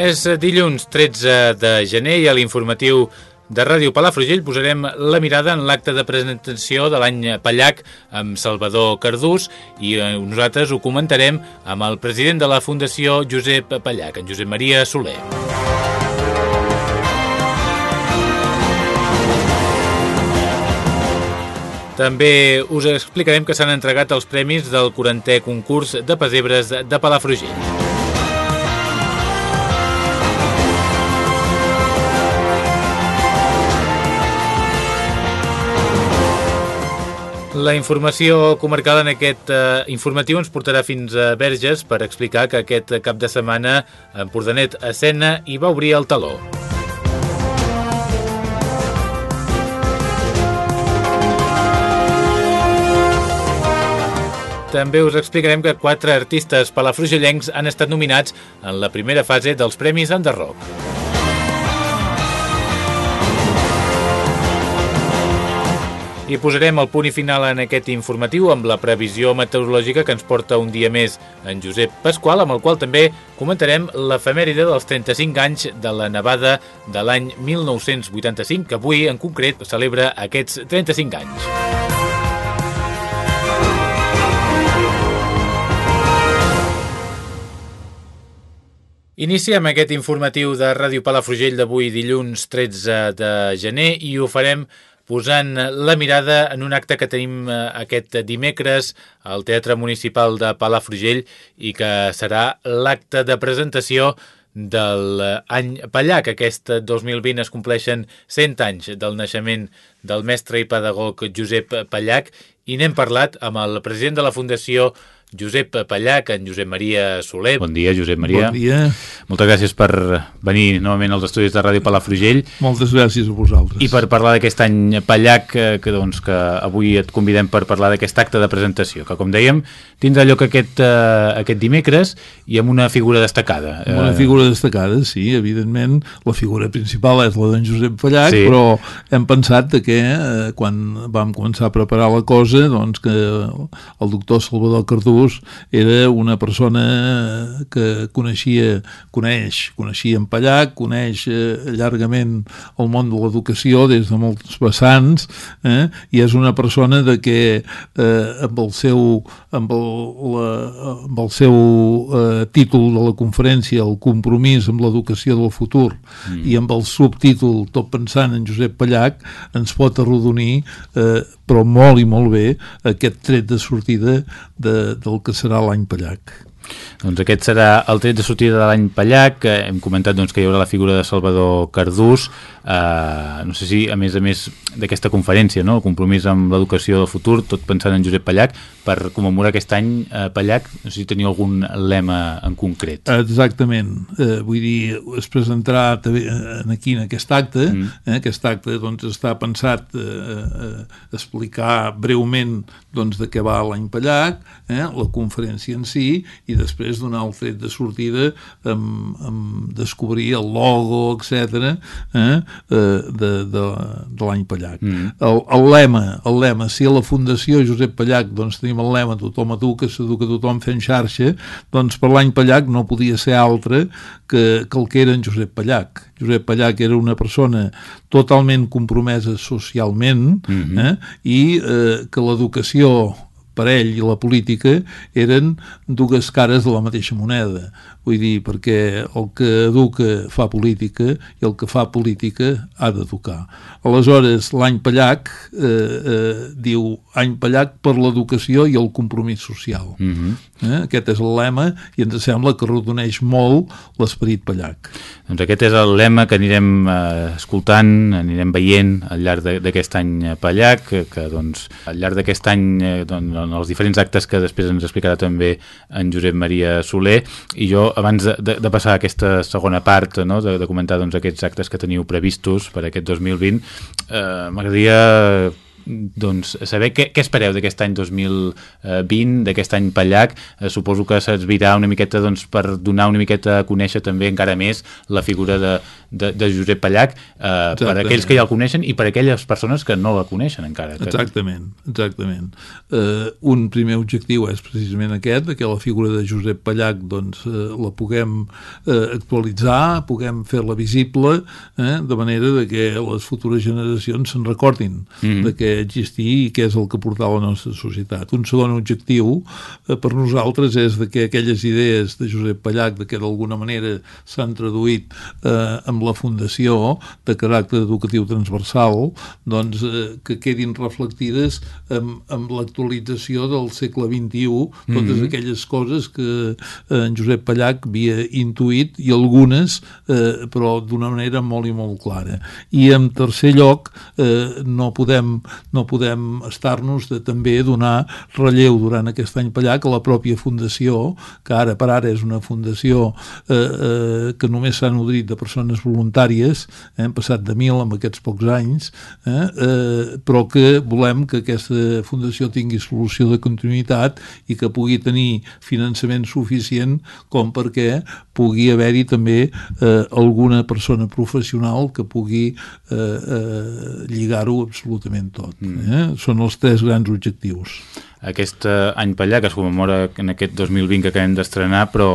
És dilluns 13 de gener i a l'informatiu de Ràdio Palafrugell posarem la mirada en l'acte de presentació de l'any Pallac amb Salvador Cardús i eh, nosaltres ho comentarem amb el president de la Fundació Josep Pallac, en Josep Maria Soler. També us explicarem que s'han entregat els premis del 40è concurs de pesebres de Palafrugell. La informació comarcal en aquest eh, informatiu ens portarà fins a Verges per explicar que aquest cap de setmana Empordanet escena i va obrir el taló. També us explicarem que quatre artistes palafrugellencs han estat nominats en la primera fase dels Premis Enderroc. I posarem el punt i final en aquest informatiu amb la previsió meteorològica que ens porta un dia més en Josep Pasqual, amb el qual també comentarem l'efemèride dels 35 anys de la nevada de l'any 1985, que avui en concret celebra aquests 35 anys. Iniciem aquest informatiu de Ràdio Palafrugell d'avui dilluns 13 de gener i ho farem posant la mirada en un acte que tenim eh, aquest dimecres al Teatre Municipal de Palafrugell i que serà l'acte de presentació del any Pallac. Aquest 2020 es compleixen 100 anys del naixement del mestre i pedagog Josep Pallac i n'hem parlat amb el president de la Fundació Josep Pallac, en Josep Maria Soler. Bon dia, Josep Maria. Bon dia. Moltes gràcies per venir novament als estudis de Ràdio Palafrugell. Moltes gràcies a vosaltres. I per parlar d'aquest any Pallac, que, que, doncs, que avui et convidem per parlar d'aquest acte de presentació, que com dèiem, tindrà lloc aquest, uh, aquest dimecres i amb una figura destacada. Amb una figura destacada, sí, evidentment. La figura principal és la d'en Josep Pallac, sí. però hem pensat que eh, quan vam començar a preparar la cosa, doncs que el doctor Salvador Cardú Jesús era una persona que coneixia, coneix, coneixia en Pallac, coneix eh, llargament el món de l'educació des de molts vessants eh, i és una persona de que eh, amb el seu, amb el, la, amb el seu eh, títol de la conferència, el compromís amb l'educació del futur mm. i amb el subtítol Tot pensant en Josep Pallac ens pot arrodonir eh, però molt i molt bé aquest tret de sortida de, del que serà l'any Pallac. Doncs aquest serà el tret de sortida de l'any Pallac, hem comentat doncs, que hi haurà la figura de Salvador Cardús, eh, no sé si a més a més d'aquesta conferència, no? el compromís amb l'educació del futur, tot pensant en Josep Pallac, per commemorar aquest any eh, Pallac, no sé si teniu algun lema en concret. Exactament, eh, vull dir, es presentarà també aquí en aquest acte, mm. eh, aquest acte doncs, està pensat eh, eh, explicar breument doncs, de què va l'any Pallac, eh, la conferència en si, i després donar el tret de sortida amb, amb descobrir el logo, etc eh, eh, de, de, de l'any Pallac. Mm. El, el, lema, el lema, si a la Fundació Josep Pallac doncs, tenim el lema tothom educa, s'educa tothom fent xarxa, doncs per l'any Pallac no podia ser altre que, que el que era en Josep Pallac. Josep Pallac era una persona totalment compromesa socialment mm -hmm. eh, i eh, que l'educació per ell i la política eren dues cares de la mateixa moneda. Vull dir, perquè el que educa fa política i el que fa política ha d'educar. Aleshores, l'any Pallac eh, eh, diu any Pallac per l'educació i el compromís social. Mm -hmm. eh? Aquest és el lema i ens sembla que rodoneix molt l'esperit Pallac. Doncs aquest és el lema que anirem eh, escoltant, anirem veient al llarg d'aquest any Pallac, que, que doncs, al llarg d'aquest any, eh, doncs, en els diferents actes que després ens explicarà també en Josep Maria Soler, i jo, abans de, de, de passar a aquesta segona part, no, de, de comentar doncs, aquests actes que teniu previstos per aquest 2020, eh, m'agradaria doncs, saber què, què espereu d'aquest any 2020, d'aquest any Pallac. Eh, suposo que servirà una miqueta doncs, per donar una miqueta a conèixer també encara més la figura de, de, de Josep Pallac eh, per aquells que ja el coneixen i per aquelles persones que no la coneixen encara. Que... Exactament, exactament. Eh, un primer objectiu és precisament aquest, que la figura de Josep Pallac doncs, eh, la puguem eh, actualitzar, puguem fer-la visible, eh, de manera de que les futures generacions se'n recordin mm -hmm. de que existir i què és el que portava la nostra societat. Un segon objectiu eh, per nosaltres és de que aquelles idees de Josep Pallac, de que d'alguna manera s'han traduït eh, amb la fundació de caràcter educatiu transversal, doncs eh, que quedin reflectides amb, amb l'actualització del segle XXI, totes mm -hmm. aquelles coses que eh, en Josep Pallac havia intuït i algunes, eh, però d'una manera molt i molt clara. I en tercer lloc, eh, no podem no podem estar-nos de també donar relleu durant aquest any Pallac a la pròpia fundació, que ara per ara és una fundació eh, eh, que només s'ha nodrit de persones voluntàries, eh, hem passat de mil en aquests pocs anys, eh, eh, però que volem que aquesta fundació tingui solució de continuïtat i que pugui tenir finançament suficient com perquè pugui haver-hi també eh, alguna persona professional que pugui eh, eh, lligar-ho absolutament tot. Mm. Eh? Són els tres grans objectius. Aquest eh, any Pallà, que es commemora en aquest 2020 que acabem d'estrenar, però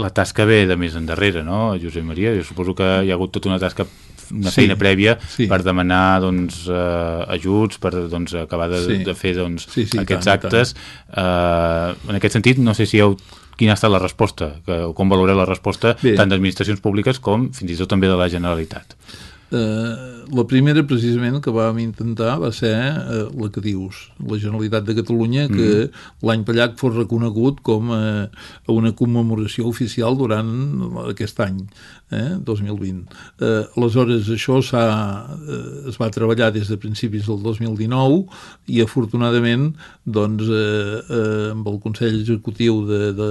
la tasca ve de més endarrere, no, Josep Maria? Jo suposo que hi ha hagut tota una tasca una sí, feina prèvia sí. per demanar doncs, eh, ajuts, per doncs, acabar de, sí. de fer doncs, sí, sí, aquests tant, actes. Tant. Eh, en aquest sentit, no sé si heu quina ha estat la resposta, que, com valoreu la resposta Bé. tant d'administracions públiques com fins i tot també de la Generalitat. Eh, la primera, precisament, que vam intentar va ser eh, la que dius, la Generalitat de Catalunya, que mm. l'any Pallac fos reconegut com a, a una commemoració oficial durant aquest any eh, 2020. Eh, aleshores, això eh, es va treballar des de principis del 2019 i, afortunadament, doncs, eh, eh, amb el Consell Executiu de, de,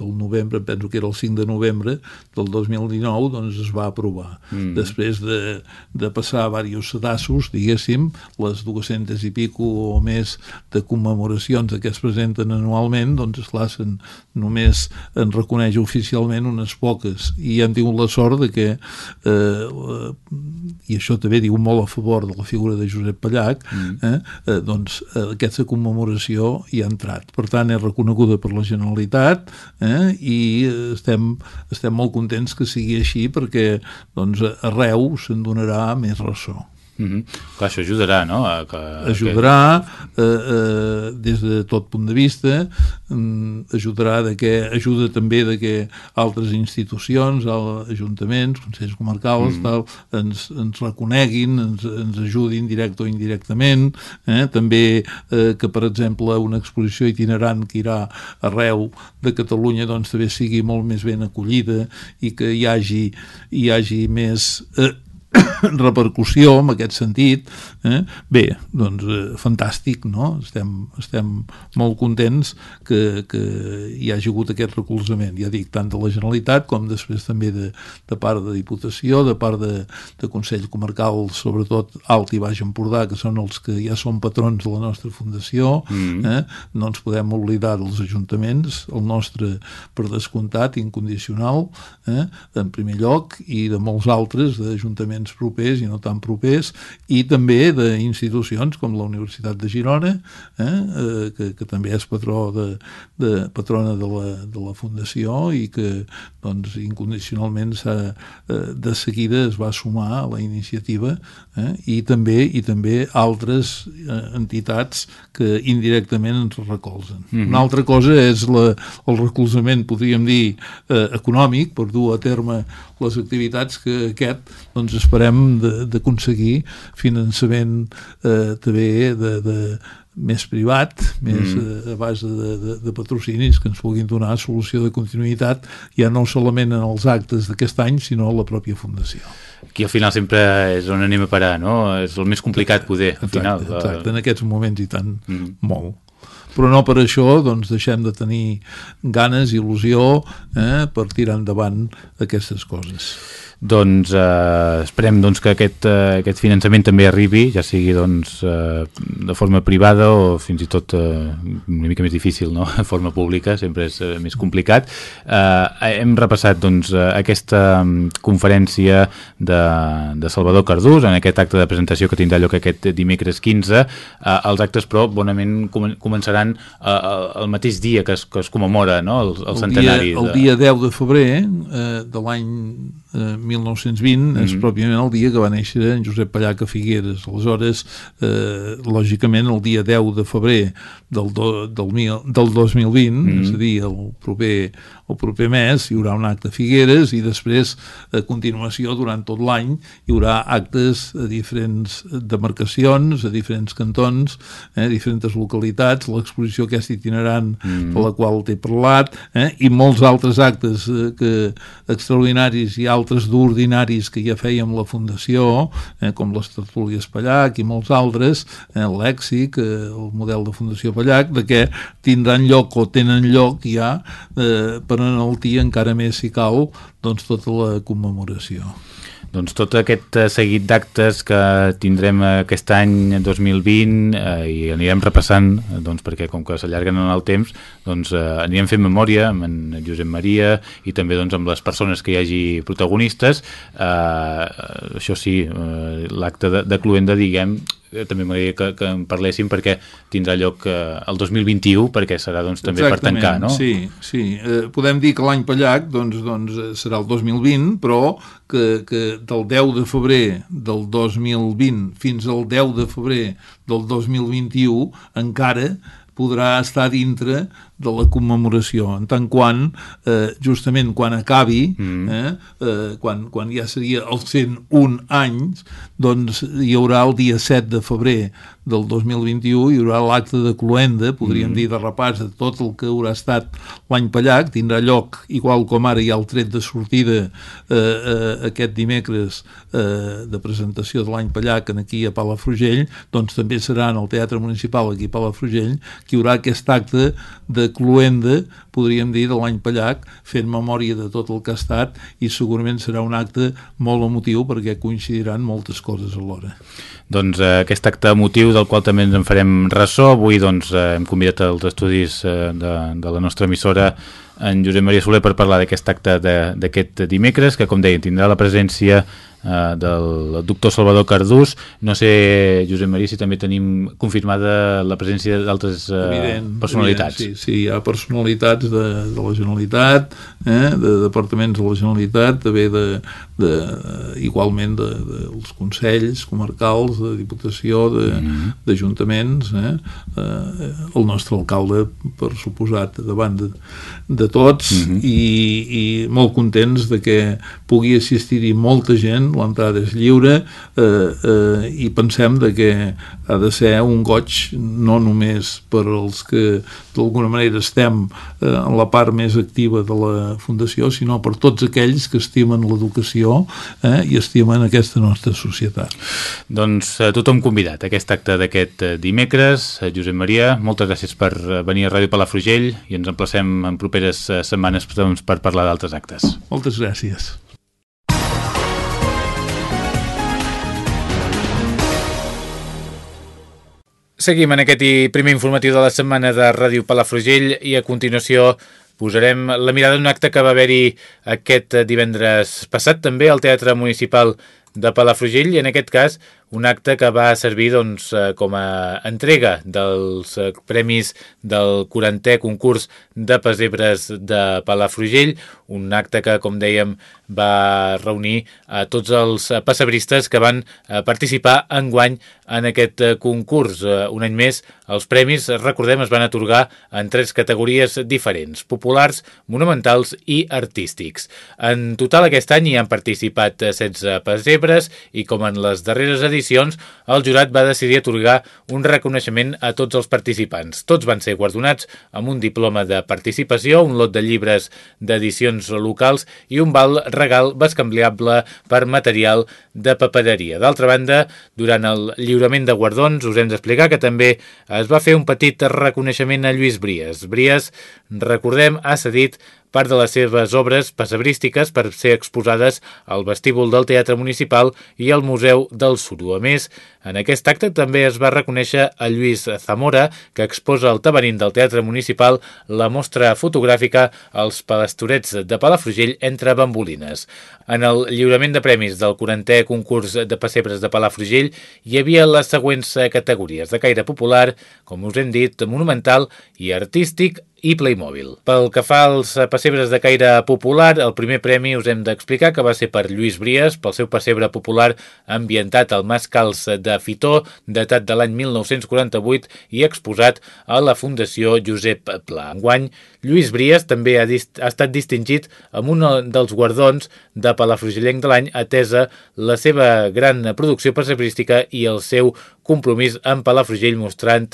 del novembre, penso que era el 5 de novembre del 2019, doncs es va aprovar. Mm. Després de, de passar diversos sedassos, diguéssim, les 200 i pico o més de commemoracions que es presenten anualment, doncs, esclar, només en reconeix oficialment unes poques i hem tingut tingut la sort de que, eh, i això també diu molt a favor de la figura de Josep Pallac, mm. eh, eh, doncs eh, aquesta commemoració hi ha entrat. Per tant, és reconeguda per la Generalitat eh, i estem, estem molt contents que sigui així perquè doncs, arreu se'n donarà més ressò. Mm -hmm. Clar, això ajudarà, no? A que, ajudarà que... eh, eh, des de tot punt de vista, eh, ajudarà de que, ajuda també de que altres institucions, ajuntaments, consells comarcals, mm -hmm. tal, ens, ens reconeguin, ens, ens ajudin directe o indirectament, eh? també eh, que, per exemple, una exposició itinerant que irà arreu de Catalunya doncs també sigui molt més ben acollida i que hi hagi, hi hagi més... Eh, repercussió en aquest sentit eh? bé, doncs eh, fantàstic no? estem, estem molt contents que, que hi hagi hagut aquest recolzament ja dic, tant de la Generalitat com després també de, de part de Diputació de part de, de Consell Comarcal sobretot Alt i Baix Empordà que són els que ja són patrons de la nostra fundació mm. eh? no ens podem oblidar dels ajuntaments el nostre per descomptat incondicional eh? en primer lloc i de molts altres d'ajuntaments provincials propers i no tan propers, i també d'institucions com la Universitat de Girona, eh, eh, que, que també és patró de, de, patrona de la, de la Fundació i que doncs, incondicionalment eh, de seguida es va sumar a la iniciativa eh, i també i també altres eh, entitats que indirectament ens recolzen. Mm -hmm. Una altra cosa és la, el recolzament, podríem dir, eh, econòmic per dur a terme les activitats que aquest doncs esperem d'aconseguir finançament eh, també de, de, més privat, més mm. a, a base de, de, de patrocinis que ens puguin donar solució de continuïtat ja no solament en els actes d'aquest any, sinó a la pròpia Fundació. Aquí al final sempre és on anem a parar, no? És el més complicat poder, al exacte, final. Exacte, en aquests moments i tant, mm. molt però no per això doncs, deixem de tenir ganes, il·lusió eh, per tirar endavant aquestes coses doncs eh, esperem doncs, que aquest, eh, aquest finançament també arribi, ja sigui doncs, eh, de forma privada o fins i tot eh, una mica més difícil, no? de forma pública, sempre és eh, més complicat. Eh, hem repassat doncs, eh, aquesta mm, conferència de, de Salvador Cardús en aquest acte de presentació que tindrà lloc aquest dimecres 15. Eh, els actes, però, bonament començaran eh, el mateix dia que es, que es commemora no? el, el, el centenari. Dia, el dia 10 de febrer eh, de l'any eh, 1920 mm -hmm. és pròpiament el dia que va néixer en Josep Pallac a Figueres. Aleshores, eh, lògicament, el dia 10 de febrer del, do, del, mil, del 2020, mm -hmm. és a dir, el proper, el proper mes, hi haurà un acte a Figueres i després, a continuació, durant tot l'any, hi haurà actes a diferents demarcacions, a diferents cantons, eh, a diferents localitats, l'exposició aquesta itinerant mm -hmm. per la qual t'he parlat, eh, i molts altres actes eh, que, extraordinaris i altres d'ordinaris que ja fèiem la Fundació, eh, com les tertúlies Pallac i molts altres, eh, l'èxic, eh, el model de Fundació Pallac, de què tindran lloc o tenen lloc ja eh, per enaltir encara més si cal doncs tota la commemoració. Doncs tot aquest eh, seguit d'actes que tindrem aquest any 2020 eh, i anirem repassant, doncs, perquè com que s'allarguen en el temps, doncs eh, anirem fent memòria amb en Josep Maria i també doncs, amb les persones que hi hagi protagonistes. Eh, això sí, eh, l'acte de, de Cluenda, diguem, Eh, també m'agradaria que, que en parléssim perquè tindrà lloc eh, el 2021 perquè serà doncs, també Exactament, per tancar, no? Sí, sí. Eh, podem dir que l'any Pallac doncs, doncs, serà el 2020, però que, que del 10 de febrer del 2020 fins al 10 de febrer del 2021 encara podrà estar dintre de la commemoració, en tant quan, eh, justament quan acabi, mm. eh, eh, quan, quan ja seria els 101 anys, doncs hi haurà el dia 7 de febrer del 2021, hi haurà l'acte de cloenda, podríem mm. dir de repàs de tot el que haurà estat l'any Pallac, tindrà lloc, igual com ara hi ha el tret de sortida eh, eh, aquest dimecres eh, de presentació de l'any Pallac aquí a Palafrugell, doncs també serà en el Teatre Municipal aquí a Palafrugell que hi haurà aquest acte de cloenda, podríem dir, de l'any Pallac, fent memòria de tot el que ha estat i segurament serà un acte molt emotiu perquè coincidiran moltes coses alhora. Doncs eh, aquest acte emotiu del qual també ens en farem ressò, avui doncs, eh, hem convidat als estudis eh, de, de la nostra emissora en Josep Maria Soler per parlar d'aquest acte d'aquest dimecres, que com deia tindrà la presència eh, del doctor Salvador Cardús. No sé, Josep Maria, si també tenim confirmada la presència d'altres eh, personalitats. Evident, sí, sí, hi ha personalitats de, de la Generalitat, eh, de departaments de la Generalitat, també de, de, igualment de, de, dels consells comarcals, de Diputació, d'ajuntaments, mm -hmm. eh, el nostre alcalde, per suposat, davant de, de tots, mm -hmm. i, i molt contents de que pugui assistir-hi molta gent l'entrada és lliure eh, eh, i pensem de que ha de ser un goig no només per als que d'alguna manera estem eh, en la part més activa de la Fundació, sinó per tots aquells que estimen l'educació eh, i estimen aquesta nostra societat. Doncs eh, tothom convidat a aquest acte d'aquest eh, dimecres. Eh, Josep Maria, moltes gràcies per venir a Ràdio Palafrugell i ens emplacem en properes setmanes doncs, per parlar d'altres actes. Moltes gràcies. Seguim en aquest primer informatiu de la setmana de Ràdio Palafrugell i a continuació posarem la mirada en un acte que va haver-hi aquest divendres passat també al Teatre Municipal de Palafrugell i en aquest cas un acte que va servir doncs, eh, com a entrega dels eh, premis del 40è concurs de pesebres de Palafrugell, un acte que, com dèiem, va reunir a tots els pessebristes que van participar en guany en aquest concurs. Un any més, els premis, recordem, es van atorgar en tres categories diferents, populars, monumentals i artístics. En total aquest any hi han participat 16 pessebres i com en les darreres edicions, el jurat va decidir atorgar un reconeixement a tots els participants. Tots van ser guardonats amb un diploma de participació, un lot de llibres d'edicions locals i un val regal bescanviable per material de papereria. D'altra banda, durant el lliurament de guardons us hem d'explicar que també es va fer un petit reconeixement a Lluís Bries. Bries, recordem, ha cedit part de les seves obres passebrístiques per ser exposades al vestíbul del Teatre Municipal i al Museu del Suro. A més, en aquest acte també es va reconèixer a Lluís Zamora, que exposa al tabarín del Teatre Municipal la mostra fotogràfica als pastorets de Palafrugell entre bambolines. En el lliurament de premis del 40è concurs de pessebres de Palafrugell hi havia les següents categories de caire popular, com us hem dit, monumental i artístic i Playmobil. Pel que fa als pessebres de caire popular, el primer premi us hem d'explicar que va ser per Lluís Bries, pel seu pessebre popular ambientat al Mas Cals de Fitó, datat de l'any 1948 i exposat a la Fundació Josep Pla. Enguany, Lluís Bries també ha, ha estat distingit amb un dels guardons de Palafrugellenc de l'any, atesa la seva gran producció passebrística i el seu compromís amb Palafrugell mostrant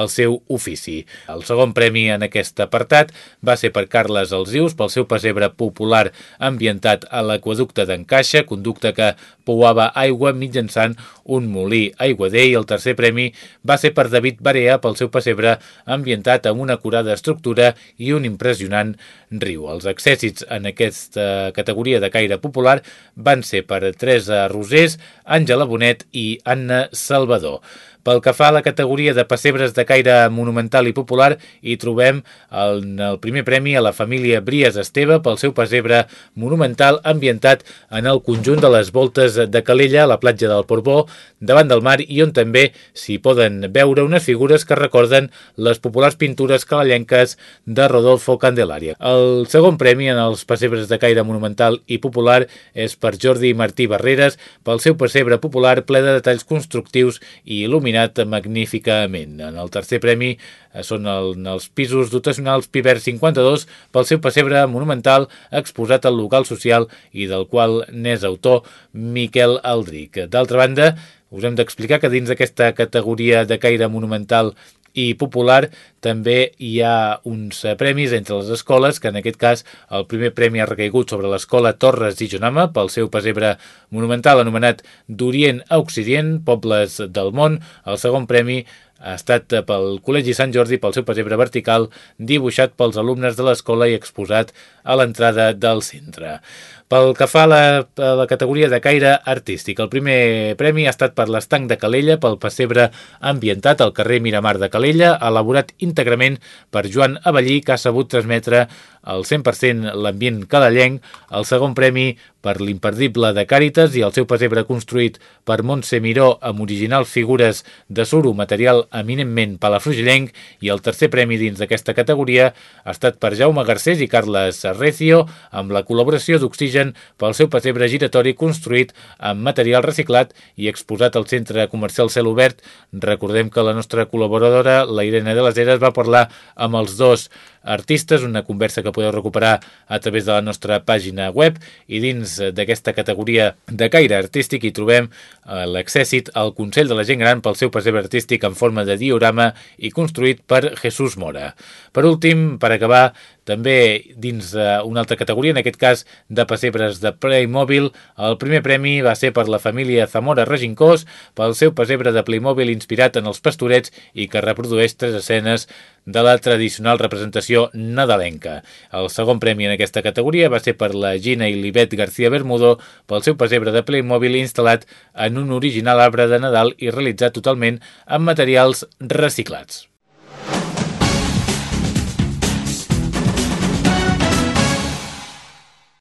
el seu ofici. El segon premi en aquest apartat va ser per Carles Alzius pel seu pessebre popular ambientat a l'aquaducte d'Encaixa, conducte que pouava aigua mitjançant un molí aiguader i el tercer premi va ser per David Barea pel seu pessebre ambientat amb una curada estructura un impressionant riu. Els accèssits en aquesta categoria de caire popular van ser per Teresa Rosés, Àngela Bonet i Anna Salvador. Pel que fa a la categoria de pessebres de caire monumental i popular, hi trobem el, el primer premi a la família Bries Esteve pel seu pessebre monumental ambientat en el conjunt de les voltes de Calella, a la platja del Porbó, davant del mar i on també s'hi poden veure unes figures que recorden les populars pintures calallenques de Rodolfo Candelaria. El segon premi en els pessebres de caire monumental i popular és per Jordi Martí Barreres pel seu pessebre popular ple de detalls constructius i il·luminats il·luminat magníficament. En el tercer premi eh, són el, els pisos dotacionals Piber 52 pel seu pessebre monumental exposat al local social i del qual n'és autor Miquel Aldric. D'altra banda, us hem d'explicar que dins d'aquesta categoria de caire monumental i popular també hi ha uns eh, premis entre les escoles, que en aquest cas el primer premi ha recaigut sobre l'escola Torres i Jonama pel seu pessebre monumental anomenat d'Orient a Occident, Pobles del Món. El segon premi ha estat pel Col·legi Sant Jordi pel seu pessebre vertical dibuixat pels alumnes de l'escola i exposat a l'entrada del centre. Pel que fa a la, a la categoria de caire artístic, el primer premi ha estat per l'estanc de Calella pel pessebre ambientat al carrer Miramar de Calella, elaborat íntegrament per Joan Avellí, que ha sabut transmetre al 100% l'ambient calallenc, el segon premi per l'imperdible de Càritas i el seu pessebre construït per Montse Miró amb originals figures de suro, material eminentment palafrugellenc i el tercer premi dins d'aquesta categoria ha estat per Jaume Garcés i Carles Recio amb la col·laboració d'Oxigen pel seu pessebre giratori construït amb material reciclat i exposat al centre comercial Cel Obert. Recordem que la nostra col·laboradora, la Irene de les Heres, va parlar amb els dos artistes, una conversa que podeu recuperar a través de la nostra pàgina web i dins d'aquesta categoria de caire artístic hi trobem eh, l'accèssit al Consell de la Gent Gran pel seu pessebre artístic en forma de diorama i construït per Jesús Mora. Per últim, per acabar, també dins d'una altra categoria, en aquest cas de pessebres de Playmobil, el primer premi va ser per la família Zamora Regincós pel seu pessebre de Playmobil inspirat en els pastorets i que reprodueix tres escenes de la tradicional representació nadalenca. El segon premi en aquesta categoria va ser per la Gina i l'Ivet García Bermudo pel seu pessebre de Playmobil instal·lat en un original arbre de Nadal i realitzat totalment amb materials reciclats.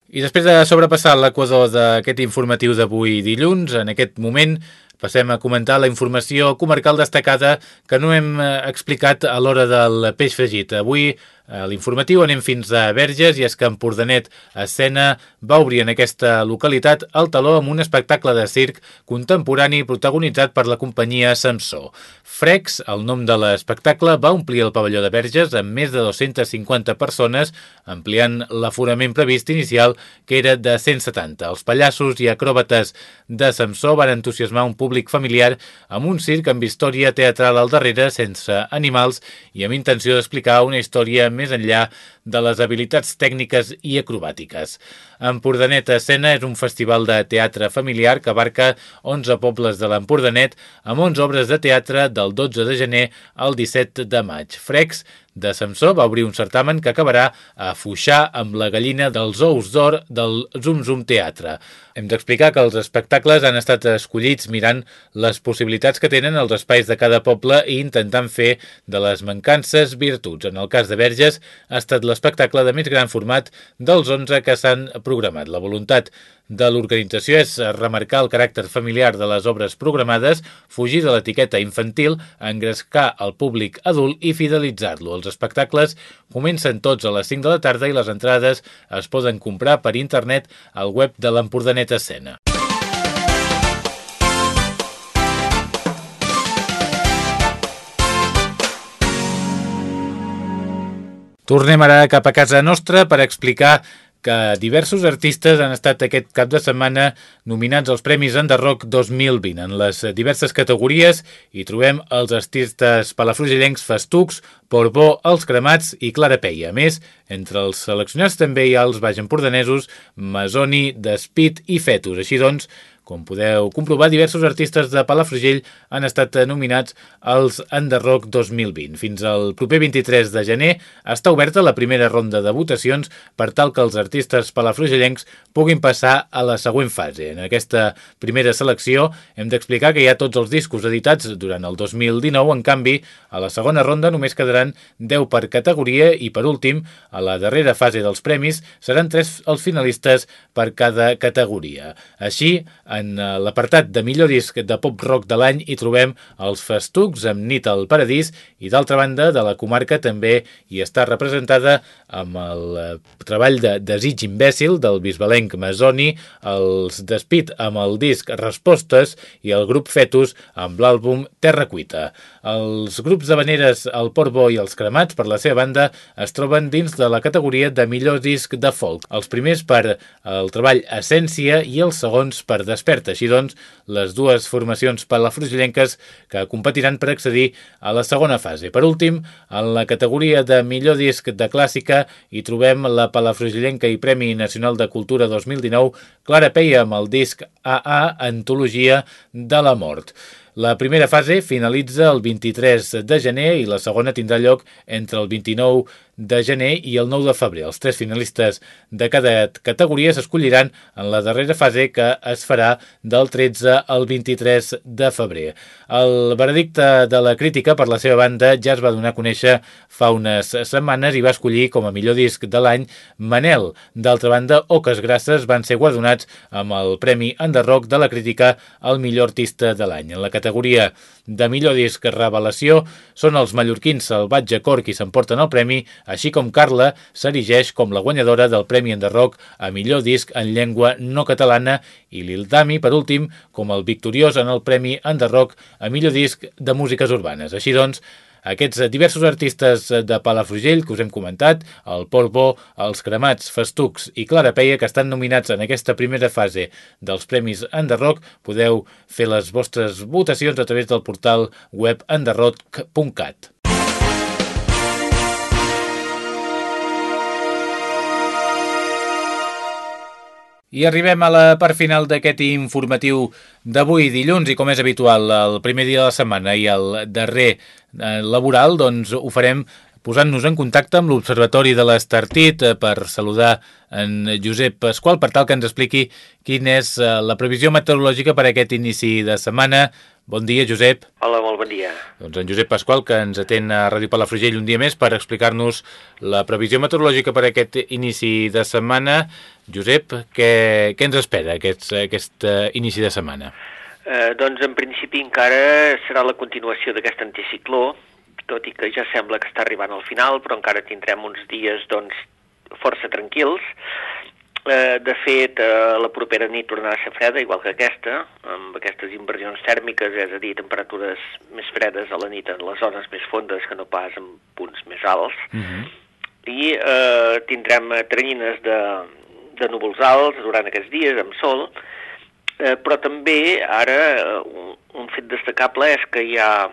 I després de sobrepassar l'equador d'aquest informatiu d'avui dilluns, en aquest moment passem a comentar la informació comarcal destacada que no hem eh, explicat a l'hora del peix fregit. Avui a l'informatiu anem fins a Verges i és que Empordanet Escena va obrir en aquesta localitat el taló amb un espectacle de circ contemporani protagonitzat per la companyia Samsó. Frex, el nom de l'espectacle, va omplir el pavelló de Verges amb més de 250 persones, ampliant l'aforament previst inicial, que era de 170. Els pallassos i acròbates de Samsó van entusiasmar un públic familiar amb un circ amb història teatral al darrere, sense animals i amb intenció d'explicar una història més mesa enllà de les habilitats tècniques i acrobàtiques. Empordanet Escena és un festival de teatre familiar que abarca 11 pobles de l'Empordanet amb 11 obres de teatre del 12 de gener al 17 de maig. Frex de Samsó va obrir un certamen que acabarà a Fuixar amb la gallina dels ous d'or del Zum Zum Teatre. Hem d'explicar que els espectacles han estat escollits mirant les possibilitats que tenen els espais de cada poble i intentant fer de les mancances virtuts. En el cas de Verges ha estat l'espectacle de més gran format dels 11 que s'han programat. La voluntat de l'organització és remarcar el caràcter familiar de les obres programades, fugir de l'etiqueta infantil, engrescar el públic adult i fidelitzar-lo. Els espectacles comencen tots a les 5 de la tarda i les entrades es poden comprar per internet al web de l'Empordanet Escena. Tornem ara cap a casa nostra per explicar que diversos artistes han estat aquest cap de setmana nominats als Premis Enderroc 2020. En les diverses categories hi trobem els artistes palafrugellencs Festucs, Porbó, Els Cremats i Clara Peia. A més, entre els seleccionats també hi ha els baix empordanesos Masoni, Despit i Fetus. Així doncs, com podeu comprovar, diversos artistes de Palafrugell han estat nominats als Enderroc 2020. Fins al proper 23 de gener està oberta la primera ronda de votacions per tal que els artistes palafrugellencs puguin passar a la següent fase. En aquesta primera selecció hem d'explicar que hi ha tots els discos editats durant el 2019, en canvi, a la segona ronda només quedaran 10 per categoria i, per últim, a la darrera fase dels premis seran 3 els finalistes per cada categoria. Així, eh, l'apartat de millor disc de pop-rock de l'any hi trobem els Festucs amb Nit al Paradís i d'altra banda de la comarca també hi està representada amb el eh, treball de Desig Imbècil del bisbalenc Masoni, els Despit amb el disc Respostes i el grup Fetus amb l'àlbum Terra Cuita. Els grups de veneres El Portbo i Els Cremats, per la seva banda, es troben dins de la categoria de millor disc de folk. Els primers per el treball Essència i els segons per Desperta. Així doncs, les dues formacions palafrugellenques que competiran per accedir a la segona fase. Per últim, en la categoria de millor disc de clàssica hi trobem la palafrugellenca i Premi Nacional de Cultura 2019 Clara Peia amb el disc AA Antologia de la Mort. La primera fase finalitza el 23 de gener i la segona tindrà lloc entre el 29 de gener i el 9 de febrer. Els tres finalistes de cada categoria s'escolliran en la darrera fase que es farà del 13 al 23 de febrer. El veredicte de la crítica, per la seva banda, ja es va donar a conèixer fa unes setmanes i va escollir com a millor disc de l'any Manel. D'altra banda, Oques Grasses van ser guardonats amb el Premi Enderroc de la crítica al millor artista de l'any. En la categoria de millor disc revelació són els mallorquins Salvatge Cor qui s'emporten el premi, així com Carla s'erigeix com la guanyadora del Premi Enderroc a millor disc en llengua no catalana i l'Ildami, per últim, com el victoriós en el Premi Enderroc a millor disc de músiques urbanes. Així doncs, aquests diversos artistes de Palafrugell que us hem comentat, el Polvo, els Cremats, Festucs i Clara Peia, que estan nominats en aquesta primera fase dels Premis Enderroc, podeu fer les vostres votacions a través del portal web enderroc.cat. I arribem a la part final d'aquest informatiu d'avui dilluns i com és habitual el primer dia de la setmana i el darrer eh, laboral doncs ho farem posant-nos en contacte amb l'Observatori de l'Estartit eh, per saludar en Josep Pasqual per tal que ens expliqui quina és eh, la previsió meteorològica per aquest inici de setmana. Bon dia, Josep. Hola, molt bon dia. Doncs en Josep Pasqual, que ens atén a Ràdio Palafrugell un dia més per explicar-nos la previsió meteorològica per aquest inici de setmana. Josep, què, què ens espera aquest, aquest inici de setmana? Eh, doncs en principi encara serà la continuació d'aquest anticicló, tot i que ja sembla que està arribant al final, però encara tindrem uns dies doncs, força tranquils. Eh, de fet, eh, la propera nit tornarà a ser freda, igual que aquesta, amb aquestes inversions tèrmiques, és a dir, temperatures més fredes a la nit en les zones més fondes que no pas en punts més alts. Mhm. -huh. I eh, tindrem tranyines de, de núvols alts durant aquests dies, amb sol, eh, però també ara un, un fet destacable és que hi ha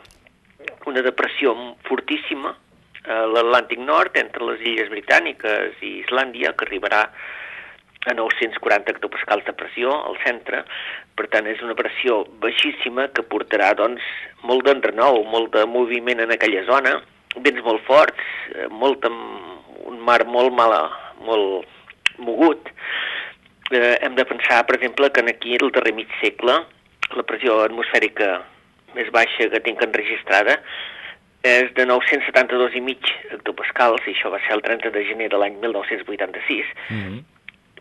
una depressió fortíssima a l'Atlàntic Nord entre les illes britàniques i Islàndia, que arribarà a 940 hectopascals de pressió al centre, per tant és una pressió baixíssima que portarà doncs, molt d'entrenou, molt de moviment en aquella zona, vents molt forts, eh, molt, un mar molt mala, molt mogut. Eh, hem de pensar, per exemple, que aquí el darrer mig segle la pressió atmosfèrica més baixa que tinc enregistrada és de 972 i mig hectopascals, i això va ser el 30 de gener de l'any 1986. Mm -hmm.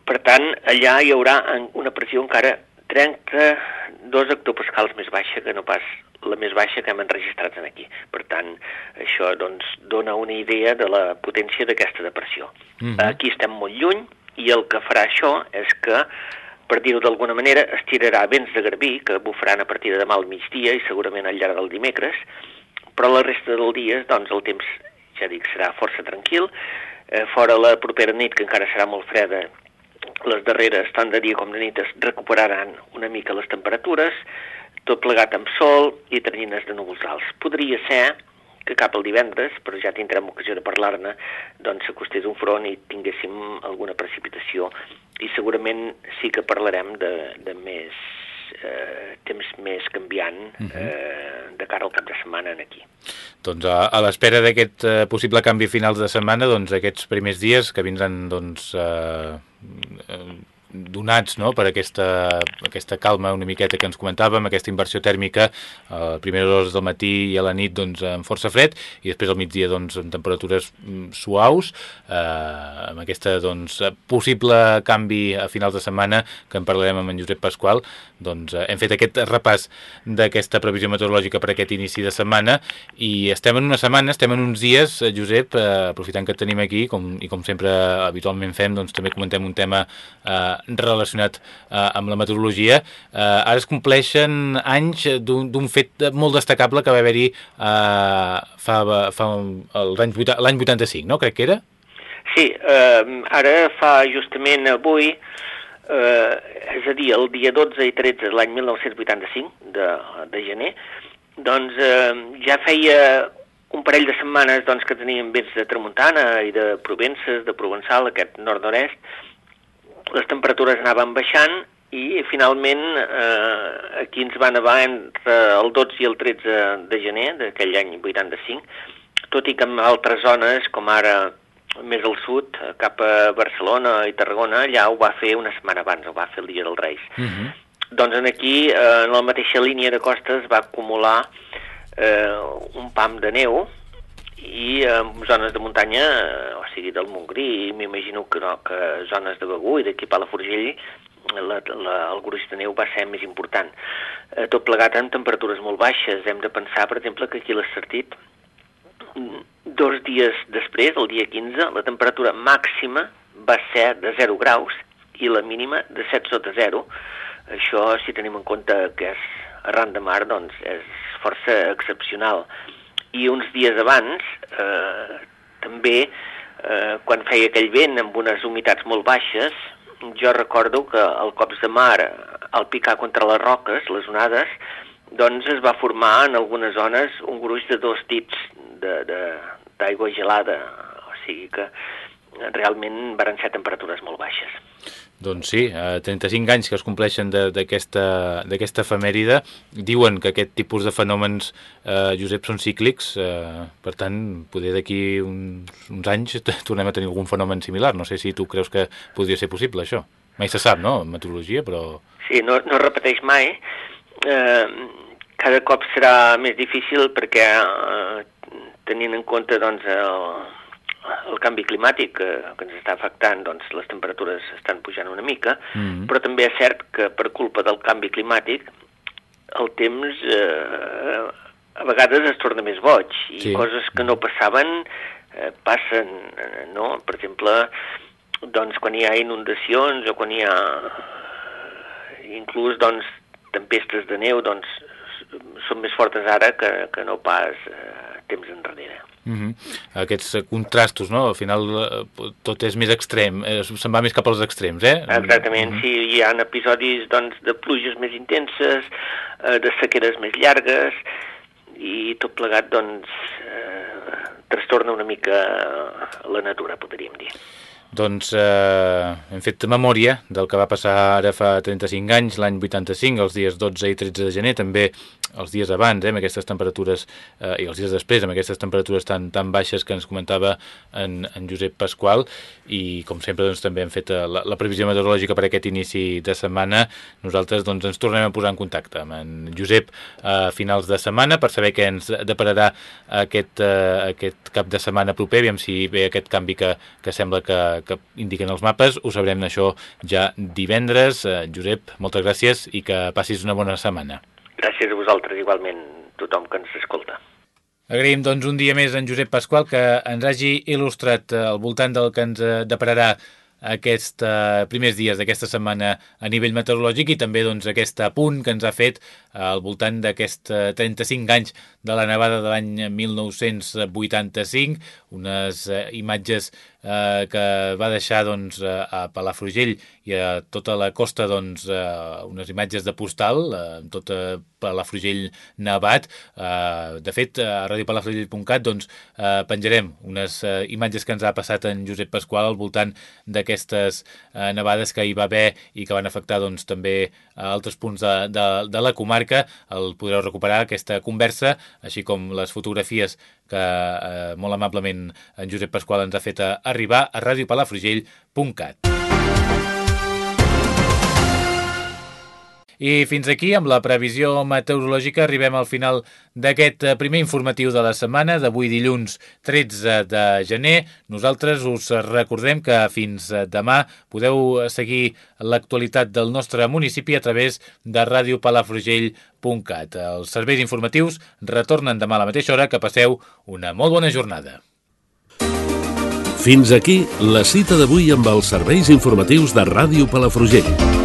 Per tant, allà hi haurà una pressió encara 32 hectopascals més baixa que no pas la més baixa que hem enregistrat aquí. Per tant, això doncs, dona una idea de la potència d'aquesta depressió. Mm -hmm. Aquí estem molt lluny i el que farà això és que per dir-ho d'alguna manera, estirarà vents de garbí que bufaran a partir de demà al migdia i segurament al llarg del dimecres, però la resta del dia, doncs, el temps, ja dic, serà força tranquil. Eh, fora la propera nit, que encara serà molt freda, les darreres, tant de dia com de nit, es recuperaran una mica les temperatures, tot plegat amb sol i ternyines de núvols alts. Podria ser que cap al divendres, però ja tindrem ocasió de parlar-ne, doncs s'acostés un front i tinguéssim alguna precipitació i segurament sí que parlarem de, de més eh, temps més canviant uh mhm. -huh. eh, de cara al cap de setmana en aquí. Doncs a, a l'espera d'aquest eh, possible canvi finals de setmana, doncs aquests primers dies que vindran doncs, eh, eh donats no, per aquesta, aquesta calma una miqueta que ens comentàvem, aquesta inversió tèrmica a eh, primeres hores del matí i a la nit doncs, amb força fred i després al migdia doncs, amb temperatures mm, suaus eh, amb aquesta doncs, possible canvi a finals de setmana que en parlarem amb en Josep Pasqual doncs, eh, hem fet aquest repàs d'aquesta previsió meteorològica per aquest inici de setmana i estem en una setmana, estem en uns dies, eh, Josep, eh, aprofitant que et tenim aquí com, i com sempre habitualment fem, doncs també comentem un tema eh, relacionat eh, amb la meteorologia. Eh, ara es compleixen anys d'un fet molt destacable que va haver-hi eh, fa, fa l'any 85, no? Crec que era? Sí, eh, ara fa justament avui, eh, és a dir, el dia 12 i 13 de l'any 1985, de, de gener, doncs eh, ja feia un parell de setmanes doncs, que teníem vents de tramuntana i de Provences, de Provençal, aquest nord-nord-est, les temperatures anaven baixant i finalment eh, aquí ens va nevar entre el 12 i el 13 de gener d'aquell any 85, tot i que en altres zones, com ara més al sud, cap a Barcelona i Tarragona, allà ho va fer una setmana abans, ho va fer el dia dels Reis. Uh mhm. -huh. Doncs en aquí, eh, en la mateixa línia de costes, va acumular eh, un pam de neu, i en zones de muntanya, o sigui del Montgrí, m'imagino que, no, que zones de Begú i d'aquí a Palafrugell, la, la, el gruix de neu va ser més important. Eh, tot plegat amb temperatures molt baixes. Hem de pensar, per exemple, que aquí a l'Estartit, dos dies després, el dia 15, la temperatura màxima va ser de 0 graus i la mínima de 7 sota 0. Això, si tenim en compte que és arran de mar, doncs és força excepcional i uns dies abans, eh, també, eh, quan feia aquell vent amb unes humitats molt baixes, jo recordo que el cops de mar, al picar contra les roques, les onades, doncs es va formar en algunes zones un gruix de dos dits d'aigua gelada, o sigui que realment varen ser temperatures molt baixes. Doncs sí, eh, 35 anys que es compleixen d'aquesta efemèride diuen que aquest tipus de fenòmens, eh, Josep, són cíclics, eh, per tant, poder d'aquí uns, uns anys tornem a tenir algun fenomen similar. No sé si tu creus que podria ser possible, això. Mai se sap, no?, en meteorologia, però... Sí, no, no repeteix mai. Eh, cada cop serà més difícil perquè, eh, tenint en compte, doncs, el, el canvi climàtic que, que ens està afectant, doncs les temperatures estan pujant una mica, mm -hmm. però també és cert que per culpa del canvi climàtic el temps eh, a vegades es torna més boig i sí. coses que no passaven eh, passen, eh, no? Per exemple, doncs quan hi ha inundacions o quan hi ha inclús doncs tempestes de neu, doncs són més fortes ara que, que no pas eh, temps enrere. Mhm. -huh. Aquests contrastos, no? Al final eh, tot és més extrem, eh, se'n va més cap als extrems, eh? Exactament, mhm. -huh. sí, hi ha episodis doncs, de pluges més intenses, eh, de sequeres més llargues, i tot plegat doncs, eh, trastorna una mica la natura, podríem dir. Doncs eh, hem fet memòria del que va passar ara fa 35 anys, l'any 85, els dies 12 i 13 de gener, també els dies abans, eh, amb aquestes temperatures, eh, i els dies després, amb aquestes temperatures tan, tan baixes que ens comentava en, en Josep Pasqual, i com sempre doncs, també hem fet eh, la, la previsió meteorològica per aquest inici de setmana. Nosaltres doncs, ens tornem a posar en contacte amb en Josep a finals de setmana per saber què ens depararà aquest, eh, aquest cap de setmana proper, aviam si ve aquest canvi que, que sembla que, que indiquen els mapes, ho sabrem això ja divendres. Eh, Josep, moltes gràcies i que passis una bona setmana. Gràcies a vosaltres, igualment, tothom que ens escolta. Agraïm doncs un dia més en Josep Pasqual que ens hagi il·lustrat al voltant del que ens eh, depararà aquests uh, primers dies d'aquesta setmana a nivell meteorològic i també doncs, aquest apunt que ens ha fet uh, al voltant d'aquests uh, 35 anys de la nevada de l'any 1985, unes uh, imatges uh, que va deixar doncs, a Palafrugell i a tota la costa doncs, uh, unes imatges de postal, uh, tota Palafrugell nevat. Uh, de fet, a radiopalafrugell.cat doncs, uh, penjarem unes uh, imatges que ens ha passat en Josep Pasqual al voltant d'aquestes uh, nevades que hi va haver i que van afectar doncs, també a altres punts de, de, de la comarca. El podreu recuperar aquesta conversa, així com les fotografies que eh, molt amablement en Josep Pasqual ens ha fet arribar a radiopalafrugell.cat. I fins aquí, amb la previsió meteorològica, arribem al final d'aquest eh, primer informatiu de la setmana, d'avui dilluns 13 de gener. Nosaltres us recordem que fins demà podeu seguir l'actualitat del nostre municipi a través de radiopalafrugell.cat. Els serveis informatius retornen demà a la mateixa hora. Que passeu una molt bona jornada. Fins aquí la cita d'avui amb els serveis informatius de Ràdio Palafrugell.